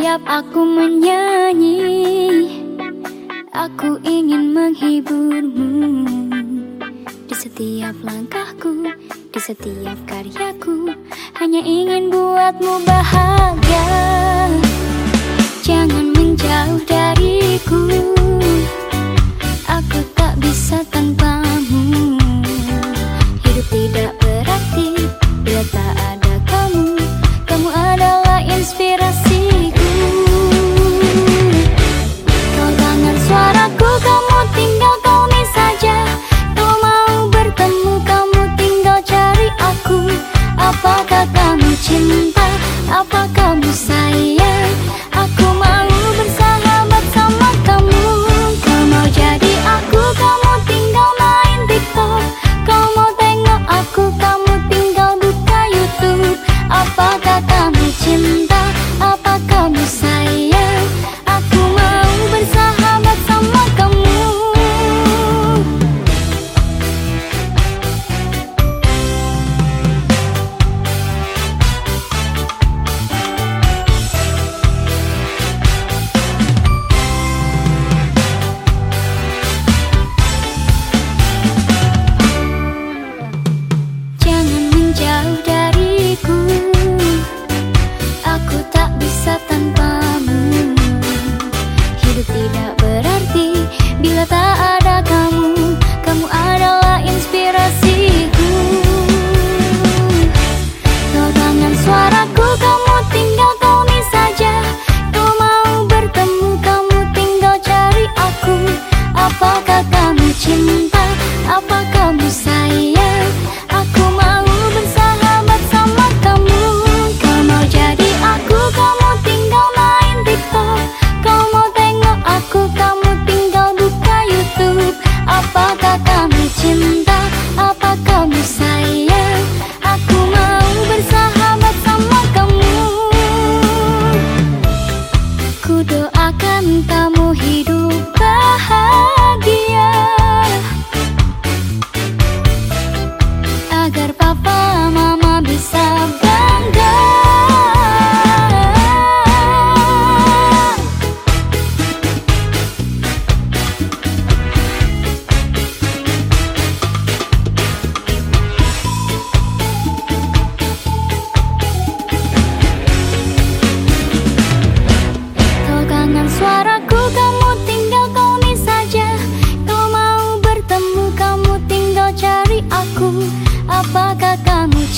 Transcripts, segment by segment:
Setiap aku menyanyi Aku ingin menghiburmu. Di setiap langkahku Di setiap karyaku Hanya ingin buatmu bahagia. Jangan menjauh dari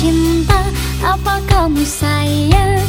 cinta Apa kamu sayang?